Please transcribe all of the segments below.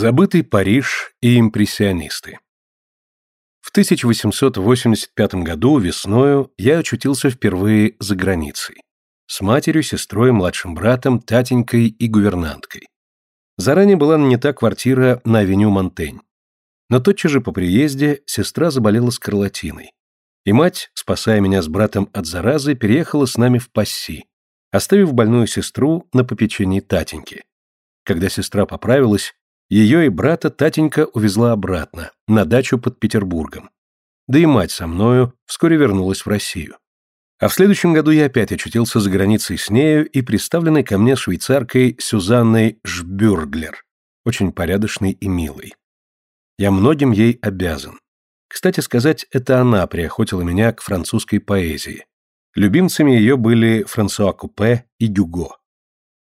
Забытый Париж и импрессионисты В 1885 году весною я очутился впервые за границей. С матерью, сестрой, младшим братом, татенькой и гувернанткой. Заранее была нанята квартира на авеню Монтень. Но тотчас же по приезде сестра заболела скарлатиной. И мать, спасая меня с братом от заразы, переехала с нами в Пасси, оставив больную сестру на попечении татеньки. Когда сестра поправилась, ее и брата Татенька увезла обратно, на дачу под Петербургом. Да и мать со мною вскоре вернулась в Россию. А в следующем году я опять очутился за границей с нею и представленной ко мне швейцаркой Сюзанной Жбюрглер, очень порядочной и милой. Я многим ей обязан. Кстати сказать, это она приохотила меня к французской поэзии. Любимцами ее были Франсуа Купе и Дюго.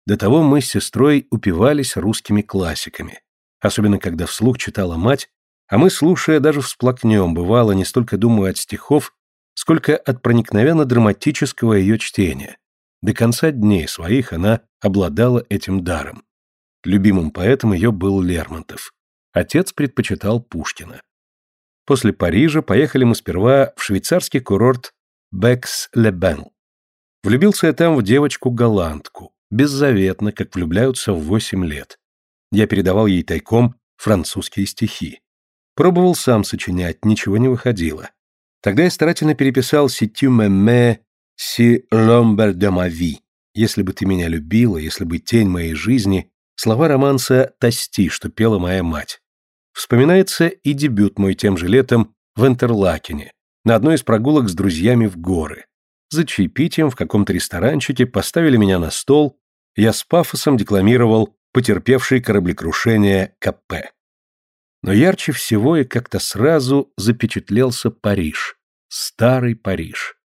До того мы с сестрой упивались русскими классиками особенно когда вслух читала мать, а мы, слушая, даже всплакнем, бывало, не столько думаю от стихов, сколько от проникновенно драматического ее чтения. До конца дней своих она обладала этим даром. Любимым поэтом ее был Лермонтов. Отец предпочитал Пушкина. После Парижа поехали мы сперва в швейцарский курорт Бекс-Ле-Бен. Влюбился я там в девочку-голландку, беззаветно, как влюбляются в восемь лет. Я передавал ей тайком французские стихи. Пробовал сам сочинять, ничего не выходило. Тогда я старательно переписал «Si tu m'aimais, si l'ombre de ma vie» «Если бы ты меня любила, если бы тень моей жизни» слова романса «Тости», что пела моя мать. Вспоминается и дебют мой тем же летом в Интерлакене, на одной из прогулок с друзьями в горы. За чаепитием в каком-то ресторанчике поставили меня на стол, я с пафосом декламировал потерпевший кораблекрушение КП. Но ярче всего и как-то сразу запечатлелся Париж, старый Париж.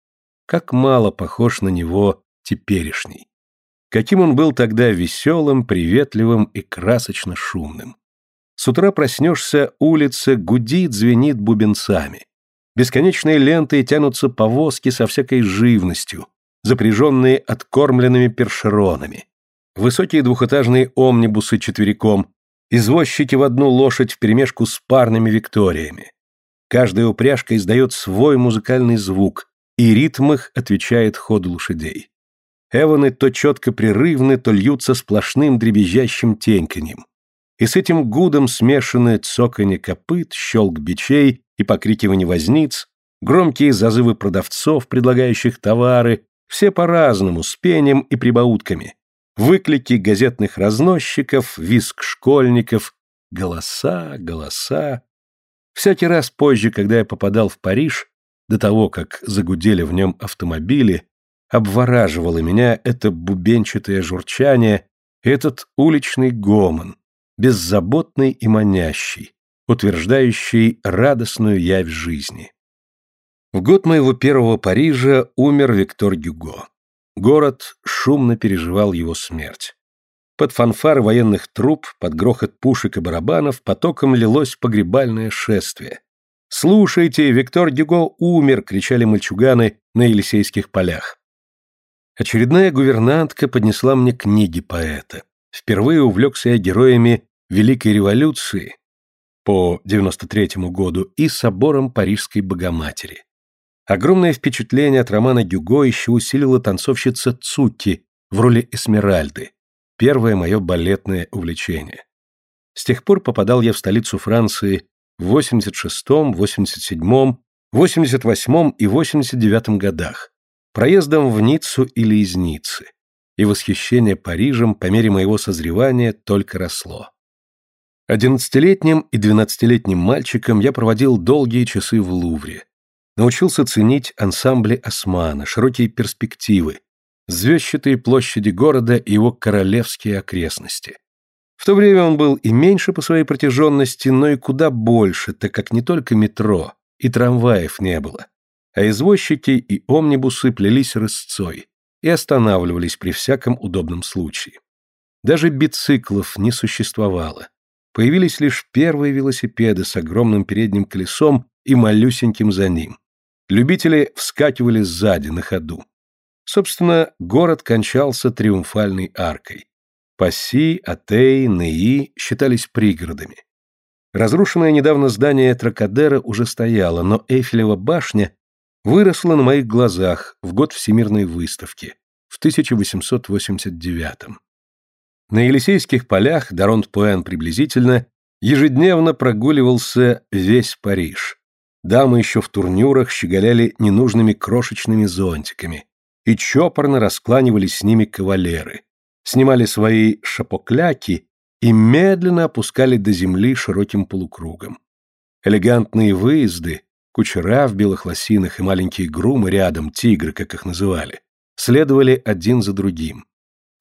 Как мало похож на него теперешний. Каким он был тогда веселым, приветливым и красочно шумным. С утра проснешься, улица гудит, звенит бубенцами. Бесконечные ленты тянутся повозки со всякой живностью, запряженные откормленными першеронами высокие двухэтажные омнибусы четвериком, извозчики в одну лошадь вперемешку с парными викториями. Каждая упряжка издает свой музыкальный звук, и ритм их отвечает ходу лошадей. Эваны то четко прерывны, то льются сплошным дребезжащим теньканьем. И с этим гудом смешаны цоканье копыт, щелк бичей и покрикивание возниц, громкие зазывы продавцов, предлагающих товары, все по-разному, с пением и прибаутками, выклики газетных разносчиков, визг школьников, голоса, голоса. Всякий раз позже, когда я попадал в Париж, до того, как загудели в нем автомобили, обвораживало меня это бубенчатое журчание, этот уличный гомон, беззаботный и манящий, утверждающий радостную явь жизни. В год моего первого Парижа умер Виктор Гюго. Город шумно переживал его смерть. Под фанфары военных труп, под грохот пушек и барабанов потоком лилось погребальное шествие. «Слушайте, Виктор Дюго умер!» — кричали мальчуганы на Елисейских полях. Очередная гувернантка поднесла мне книги поэта. Впервые увлекся я героями Великой революции по 93 году и собором Парижской Богоматери. Огромное впечатление от романа Дюго еще усилила танцовщица Цукки в роли Эсмеральды, первое мое балетное увлечение. С тех пор попадал я в столицу Франции в 86-м, 87-м, 88-м и 89-м годах, проездом в Ниццу или из Ниццы, и восхищение Парижем по мере моего созревания только росло. Одиннадцатилетним и двенадцатилетним мальчиком я проводил долгие часы в Лувре, научился ценить ансамбли османа, широкие перспективы, звездчатые площади города и его королевские окрестности. В то время он был и меньше по своей протяженности, но и куда больше, так как не только метро и трамваев не было, а извозчики и омнибусы плелись рысцой и останавливались при всяком удобном случае. Даже бициклов не существовало. Появились лишь первые велосипеды с огромным передним колесом и малюсеньким за ним. Любители вскакивали сзади, на ходу. Собственно, город кончался триумфальной аркой. Пасси, Атей, Неи считались пригородами. Разрушенное недавно здание Тракадера уже стояло, но Эйфелева башня выросла на моих глазах в год Всемирной выставки, в 1889 -м. На Елисейских полях, Даронт-Пуэн приблизительно, ежедневно прогуливался весь Париж. Дамы еще в турнюрах щеголяли ненужными крошечными зонтиками, и чопорно раскланивались с ними кавалеры, снимали свои шапокляки и медленно опускали до земли широким полукругом. Элегантные выезды, кучера в белых лосинах и маленькие грумы рядом, тигры, как их называли, следовали один за другим.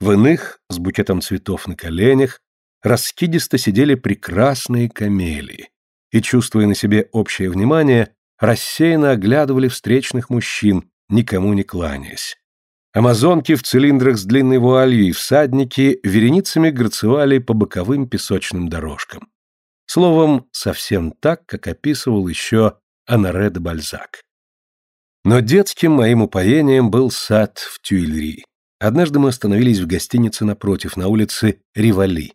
В иных, с букетом цветов на коленях, раскидисто сидели прекрасные камелии и, чувствуя на себе общее внимание, рассеянно оглядывали встречных мужчин, никому не кланяясь. Амазонки в цилиндрах с длинной вуалью и всадники вереницами грацевали по боковым песочным дорожкам. Словом, совсем так, как описывал еще Анаре де Бальзак. Но детским моим упоением был сад в Тюильри. Однажды мы остановились в гостинице напротив, на улице Ривали.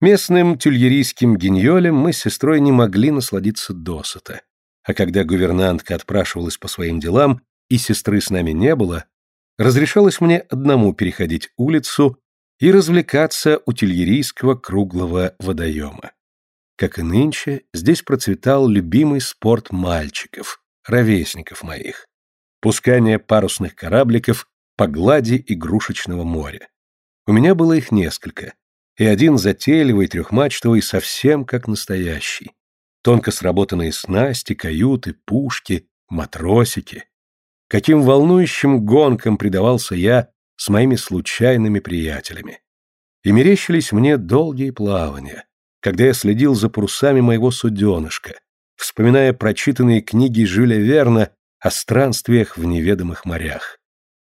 Местным тюльерийским гиньолем мы с сестрой не могли насладиться досыта. А когда гувернантка отпрашивалась по своим делам, и сестры с нами не было, разрешалось мне одному переходить улицу и развлекаться у тюльерийского круглого водоема. Как и нынче, здесь процветал любимый спорт мальчиков, ровесников моих. Пускание парусных корабликов по глади игрушечного моря. У меня было их несколько, и один затейливый, трехмачтовый, совсем как настоящий. Тонко сработанные снасти, каюты, пушки, матросики. Каким волнующим гонкам предавался я с моими случайными приятелями. И мерещились мне долгие плавания, когда я следил за парусами моего суденышка, вспоминая прочитанные книги Жюля Верна о странствиях в неведомых морях.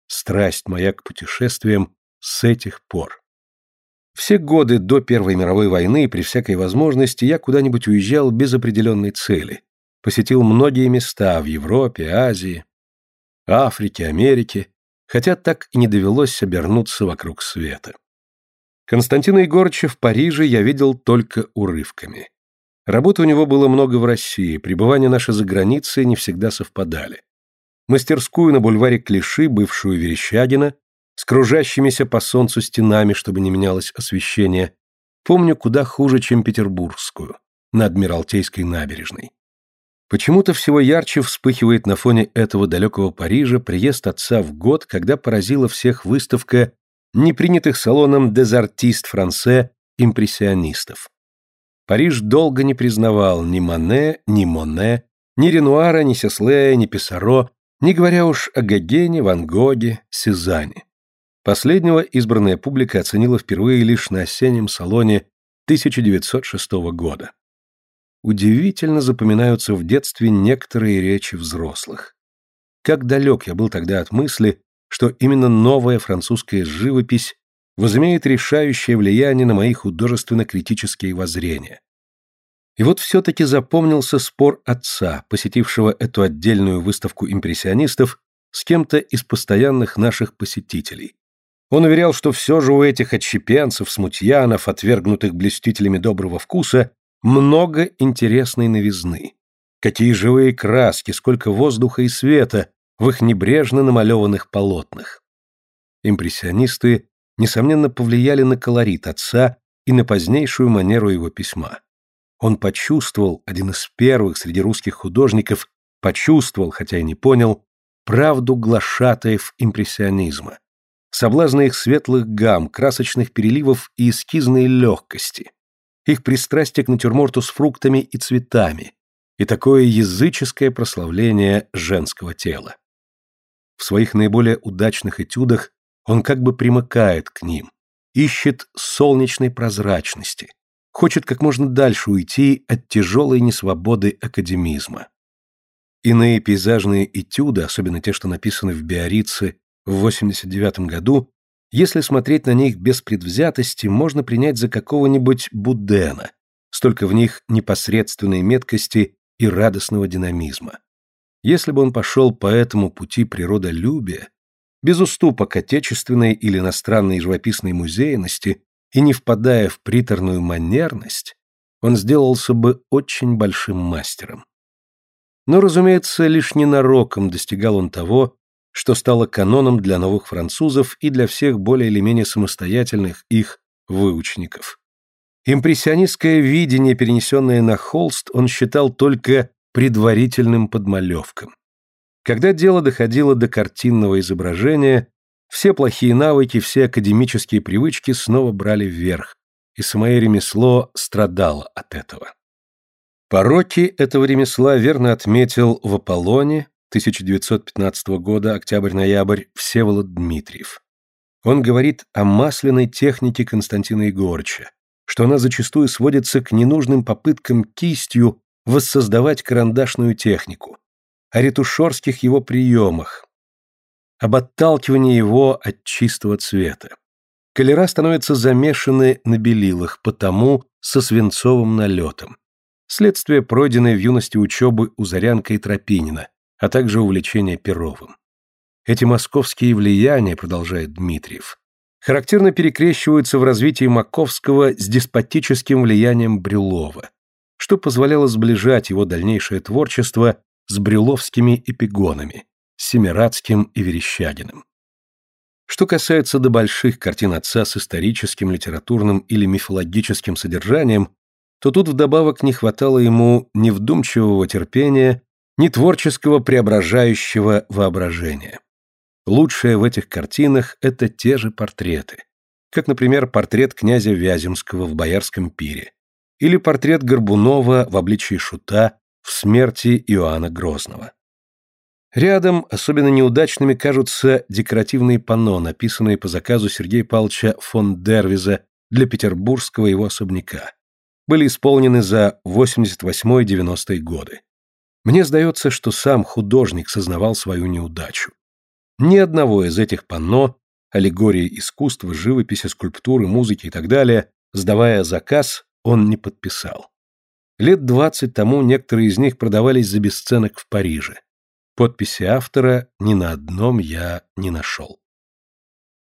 Страсть моя к путешествиям с этих пор. Все годы до Первой мировой войны при всякой возможности я куда-нибудь уезжал без определенной цели. Посетил многие места в Европе, Азии, Африке, Америке, хотя так и не довелось обернуться вокруг света. Константина Егорыча в Париже я видел только урывками. Работы у него было много в России, пребывания наши за границей не всегда совпадали. Мастерскую на бульваре Клиши, бывшую Верещагина, с кружащимися по солнцу стенами, чтобы не менялось освещение, помню куда хуже, чем петербургскую, на Адмиралтейской набережной. Почему-то всего ярче вспыхивает на фоне этого далекого Парижа приезд отца в год, когда поразила всех выставка непринятых салоном «Дезартист Франсе» импрессионистов. Париж долго не признавал ни Мане, ни Моне, ни Ренуара, ни Сеслея, ни Писаро, не говоря уж о Гогене, Ван Гоге, Сезанне. Последнего избранная публика оценила впервые лишь на осеннем салоне 1906 года. Удивительно запоминаются в детстве некоторые речи взрослых. Как далек я был тогда от мысли, что именно новая французская живопись возымеет решающее влияние на мои художественно-критические воззрения. И вот все-таки запомнился спор отца, посетившего эту отдельную выставку импрессионистов с кем-то из постоянных наших посетителей. Он уверял, что все же у этих отщепенцев, смутьянов, отвергнутых блестителями доброго вкуса, много интересной новизны. Какие живые краски, сколько воздуха и света в их небрежно намалеванных полотнах. Импрессионисты, несомненно, повлияли на колорит отца и на позднейшую манеру его письма. Он почувствовал, один из первых среди русских художников, почувствовал, хотя и не понял, правду глашатаев импрессионизма соблазны их светлых гам, красочных переливов и эскизной легкости, их пристрастие к натюрморту с фруктами и цветами и такое языческое прославление женского тела. В своих наиболее удачных этюдах он как бы примыкает к ним, ищет солнечной прозрачности, хочет как можно дальше уйти от тяжелой несвободы академизма. Иные пейзажные этюды, особенно те, что написаны в Биорице в 89 году, если смотреть на них без предвзятости, можно принять за какого-нибудь Будена, столько в них непосредственной меткости и радостного динамизма. Если бы он пошел по этому пути природолюбия, без уступок отечественной или иностранной живописной музейности и не впадая в приторную манерность, он сделался бы очень большим мастером. Но, разумеется, лишь ненароком достигал он того, что стало каноном для новых французов и для всех более или менее самостоятельных их выучеников. Импрессионистское видение, перенесенное на холст, он считал только предварительным подмалевком. Когда дело доходило до картинного изображения, все плохие навыки, все академические привычки снова брали вверх, и самое ремесло страдало от этого. Пороки этого ремесла верно отметил в Аполлоне 1915 года, октябрь-ноябрь, Всеволод Дмитриев. Он говорит о масляной технике Константина Егорыча, что она зачастую сводится к ненужным попыткам кистью воссоздавать карандашную технику, о ретушерских его приемах, об отталкивании его от чистого цвета. Колера становятся замешаны на белилах, потому со свинцовым налетом. Следствие пройденной в юности учебы у Зарянка и Тропинина, а также увлечения Перовым. Эти московские влияния, продолжает Дмитриев, характерно перекрещиваются в развитии Маковского с деспотическим влиянием Брюлова, что позволяло сближать его дальнейшее творчество с брюловскими эпигонами, Семирадским и Верещагиным. Что касается до больших картин отца с историческим, литературным или мифологическим содержанием, то тут вдобавок не хватало ему ни вдумчивого терпения, ни творческого преображающего воображения. Лучшее в этих картинах – это те же портреты, как, например, портрет князя Вяземского в «Боярском пире» или портрет Горбунова в обличии шута в смерти Иоанна Грозного. Рядом особенно неудачными кажутся декоративные панно, написанные по заказу Сергея Павловича фон Дервиза для петербургского его особняка. Были исполнены за 88-90 годы. Мне сдается, что сам художник сознавал свою неудачу. Ни одного из этих панно, аллегории искусства, живописи, скульптуры, музыки и так далее, сдавая заказ, он не подписал. Лет двадцать тому некоторые из них продавались за бесценок в Париже. Подписи автора ни на одном я не нашел.